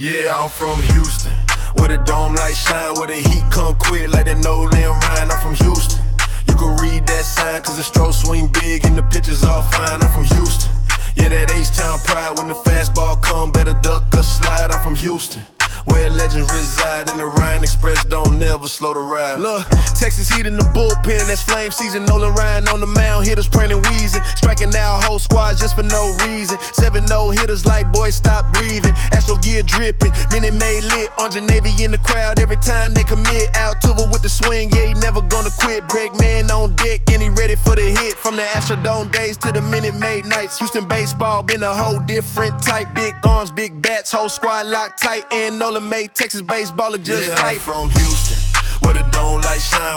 Yeah, I'm from Houston. Where the dome light shine, where the heat come quick like the Nolan Ryan. I'm from Houston. You can read that sign, cause the stroke swing big and the pitches all fine. I'm from Houston. Yeah, that H-Town pride when the fastball come, better duck or slide. I'm from Houston. Where legends reside in the Ryan Express, don't never slow the ride. Look, Texas heat in the bullpen, that's flame season. Nolan Ryan on the mound, hitters praying wheezing. Striking out whole squads just for no reason. 7 no hitters like, boy, stop breathing. Astro gear dripping, Minute Maid lit. Andre Navy in the crowd every time they commit. Out Altuve with the swing, yeah, he never gonna quit. Bregman on deck, and he ready for the hit. From the Astrodome days to the Minute Maid nights. Houston baseball been a whole different type. Big arms, big bats, whole squad locked tight. And Nolan made Texas baseball look just Yeah, I'm from Houston.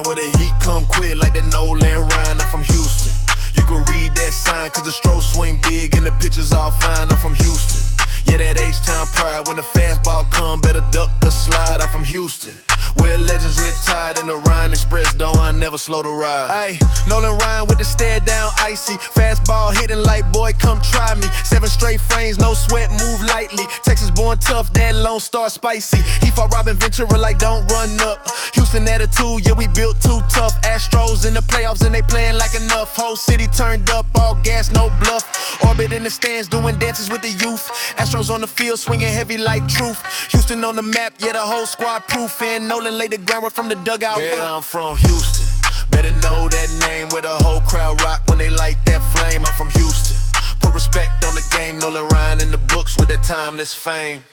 The shine, where the heat come quick like the Nolan Ryan. I'm from Houston. You can read that sign, cause the stroke swing big and the pitches all fine. I'm from Houston. Yeah, that H-Town pride. When the fastball come, better duck or slide. I'm from Houston. Where legends get tied in the Ryan Express, don't I never slow the ride. Hey, Nolan Ryan with the stare down icy. Fastball hitting like, boy, come try me. Seven straight frames, no sweat, move lightly. Texas born tough, that Lone Star spicy. He fought Robin Ventura like, don't run up. Houston attitude, yeah, we built the playoffs and they playing like enough. Whole city turned up, all gas, no bluff. Orbit in the stands, doing dances with the youth. Astros on the field, swinging heavy like truth. Houston on the map, yeah, the whole squad proof. And Nolan laid the groundwork from the dugout. Yeah, I'm from Houston. Better know that name where the whole crowd rock when they light that flame. I'm from Houston. Put respect on the game, Nolan Ryan in the books with that timeless fame.